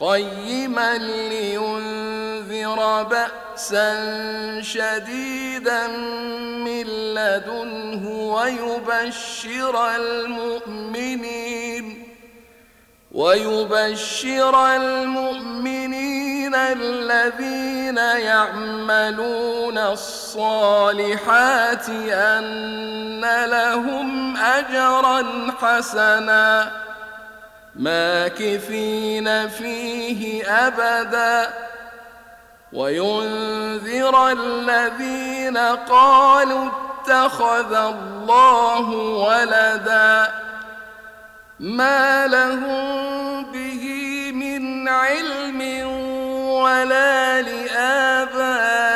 قيما لينذر بأسا شديدا من لدنه ويبشر المؤمنين ويبشر المؤمنين الذين يعملون الصالحات أن لهم أجرا حسنا. ماكثين فيه أبدا وينذر الذين قالوا اتخذ الله ولدا ما لهم به من علم ولا لآبائهم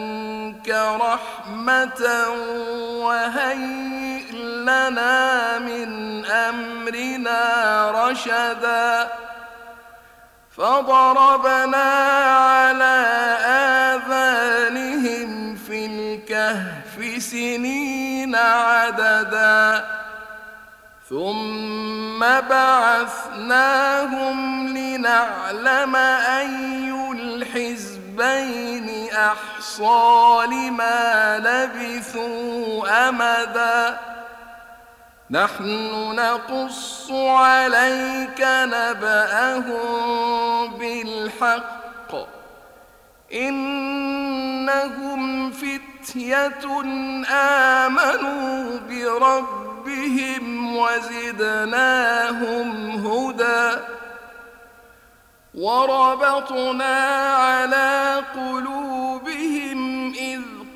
رحمة وهيئ لنا من أمرنا رشدا فضربنا على آذانهم في الكهف سنين عددا ثم بعثناهم لنعلم أي الحزبين أحصى لما لبثوا أمدا. نحن نقص عليك نبأهم بالحق. إنهم فتية آمنوا بربهم وزدناهم هدى. وربطنا على قلوبهم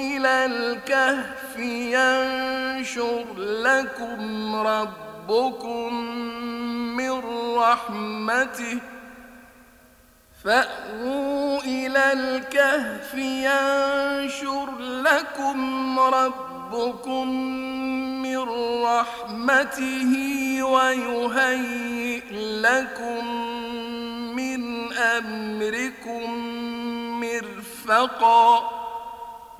إلى الكهف ينشر لكم ربكم من رحمته. فأووا إلى الكهف ينشر لكم ربكم من رحمته ويهيئ لكم من أمركم مرفقا.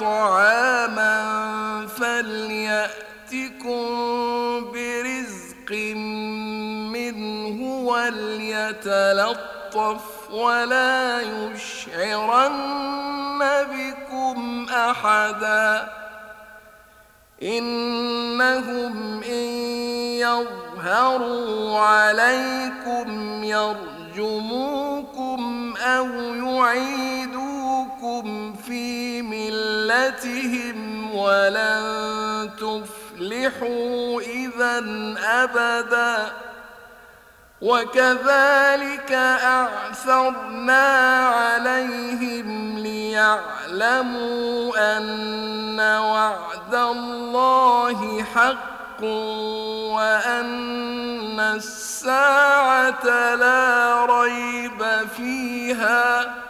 طعاما فليأتكم برزق منه وليتلطف ولا يشعرن بكم أحدا إنهم إن يظهروا عليكم يرجموكم أو يعيدوكم في ملتهم ولن تفلحوا إذا أبدا. وكذلك أعثرنا عليهم ليعلموا أن وعد الله حق وأن الساعة لا ريب فيها.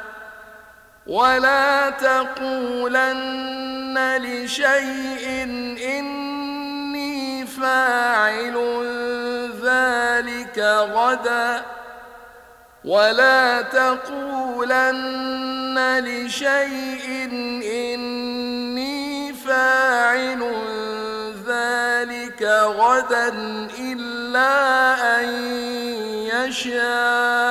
ولا تقولن لشيء إني فاعل ذلك غدا. ولا تقولن لشيء إني فاعل ذلك غدا إلا أن يشاء.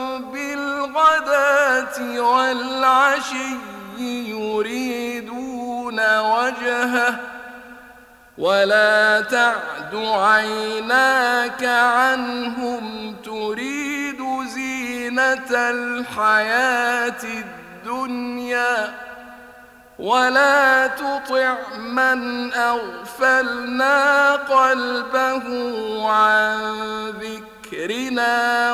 بالغداة والعشي يريدون وجهه ولا تعد عيناك عنهم تريد زينة الحياة الدنيا ولا تطع من أغفلنا قلبه عن ذكرنا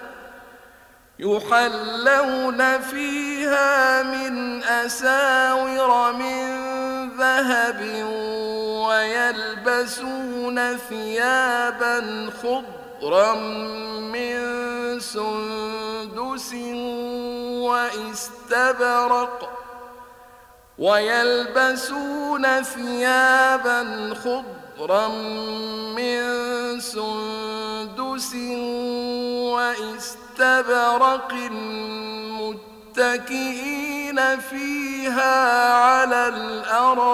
يحلون فيها من أساور من ذهب ويلبسون ثيابا خضرا من سندس واستبرق ويلبسون ثيابا خضرا من سندس واستبرق متكئين فيها على الأرائك.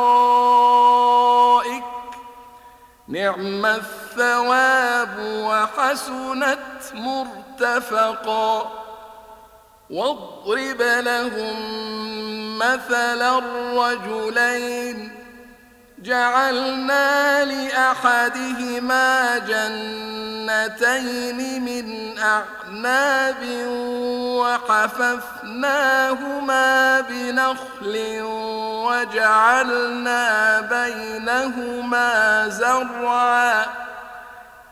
نعم الثواب وحسنت مرتفقا. واضرب لهم مثل الرجلين جعلنا لأحدهما جنتين من أعناب وحففناهما بنخل وجعلنا بينهما زرعا.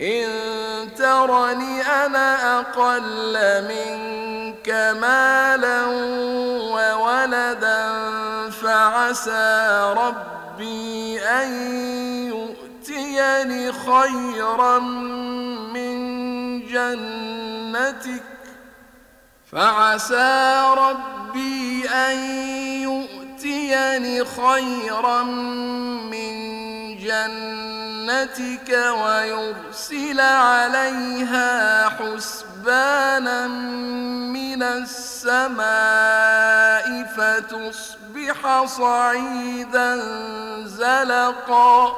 إن ترني أنا أقل منك مالا وولدا فعسى ربي أن يؤتيني خيرا من جنتك فعسى ربي أن يؤتيني خيرا من جنتك ويرسل عليها حسبانا من السماء فتصبح صعيدا زلقا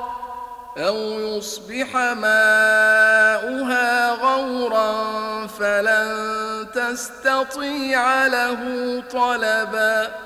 أو يصبح ماؤها غورا فلن تستطيع له طلبا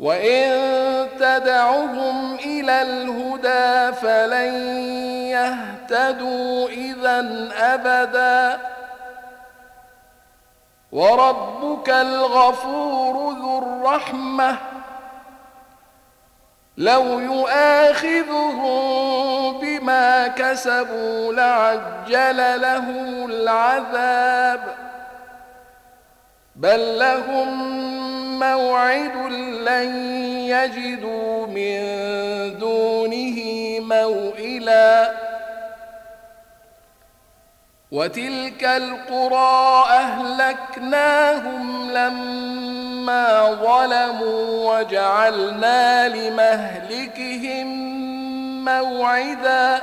وإن تدعهم إلى الهدى فلن يهتدوا إذا أبدا وربك الغفور ذو الرحمة لو يؤاخذهم بما كسبوا لعجل لهم العذاب بل لهم موعد لن يجدوا من دونه موئلا. وتلك القرى أهلكناهم لما ظلموا وجعلنا لمهلكهم موعدا.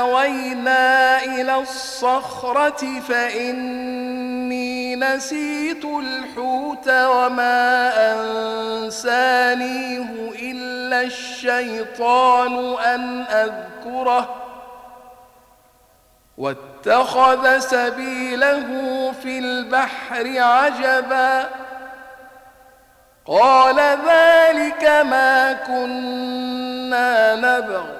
أوينا إلى الصخرة فإني نسيت الحوت وما أنسانيه إلا الشيطان أن أذكره واتخذ سبيله في البحر عجبا قال ذلك ما كنا نبغ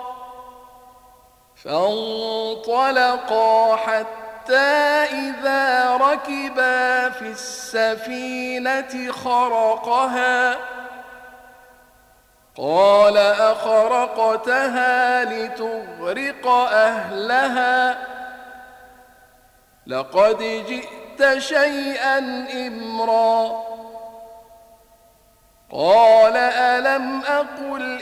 فانطلقا حتى إذا ركبا في السفينة خرقها. قال أخرقتها لتغرق أهلها. لقد جئت شيئا إمرا. قال ألم أقل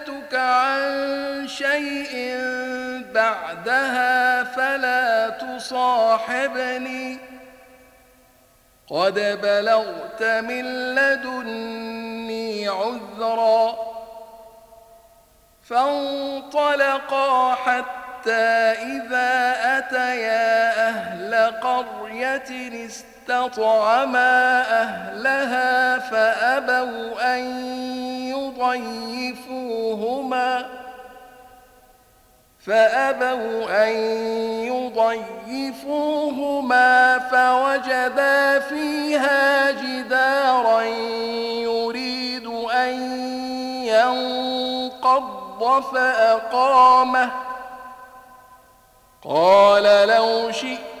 سألتك عن شيء بعدها فلا تصاحبني. قد بلغت من لدني عذرا فانطلقا حتى إذا أتيا أهل قرية استطعما أهلها فأبوا أن يضيفوهما فأبوا أن يضيفوهما فوجدا فيها جدارا يريد أن ينقض فأقامه قال لو شئت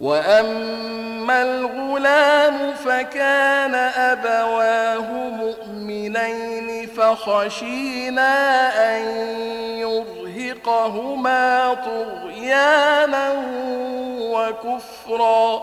واما الغلام فكان ابواه مؤمنين فخشينا ان يرهقهما طغيانا وكفرا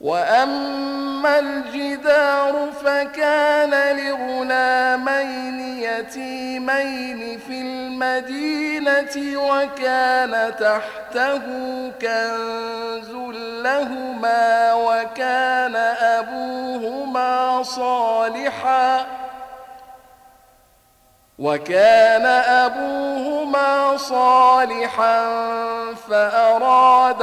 وأما الجدار فكان لغلامين يتيمين في المدينة وكان تحته كنز لهما وكان أبوهما صالحاً وكان أبوهما صالحا فأراد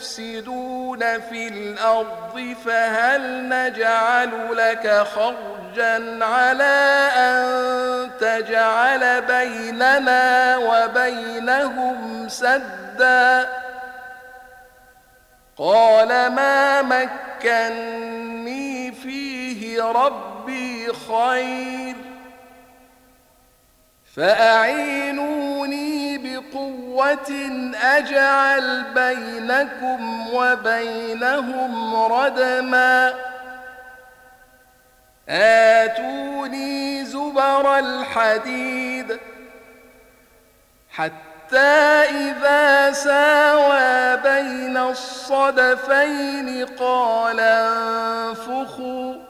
مفسدون في الأرض فهل نجعل لك خرجا على أن تجعل بيننا وبينهم سدا؟ قال ما مكني فيه ربي خير. فأعينوني بقوة أجعل بينكم وبينهم ردما آتوني زبر الحديد حتى إذا ساوى بين الصدفين قال انفخوا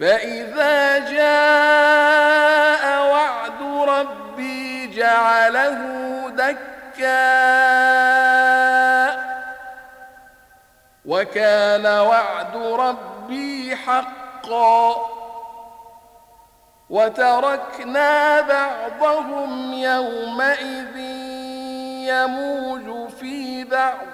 فإذا جاء وعد ربي جعله دكا وكان وعد ربي حقا وتركنا بعضهم يومئذ يموج في بعض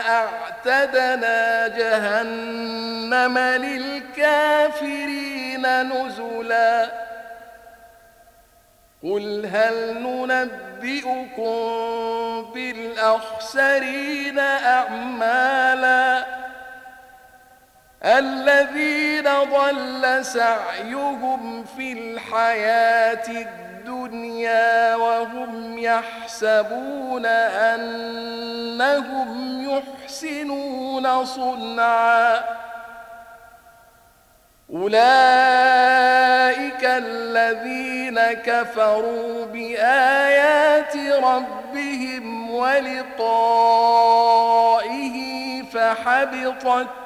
أعتدنا جهنم للكافرين نزلاً. قل هل ننبئكم بالأخسرين أعمالا؟ الذين ضل سعيهم في الحياة الدنيا وهم يحسبون أنهم يحسنون صنعا. أولئك الذين كفروا بآيات ربهم ولقائه فحبطت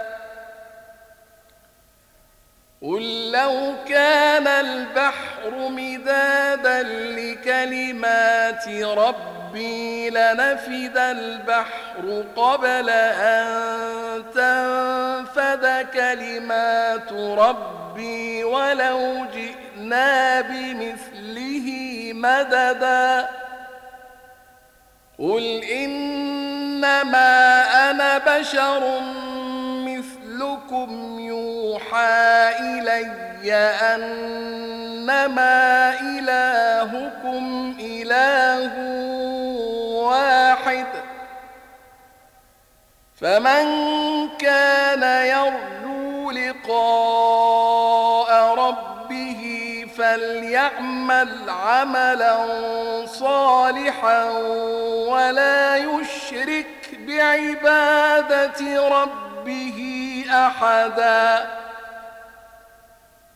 قل لو كان البحر مدادا لكلمات ربي لنفد البحر قبل أن تنفد كلمات ربي ولو جئنا بمثله مددا قل إنما أنا بشر مثلكم يوحى إلي أنما إلهكم إله واحد. فمن كان يرجو لقاء ربه فليعمل عملا صالحا ولا يشرك بعبادة ربه أحداً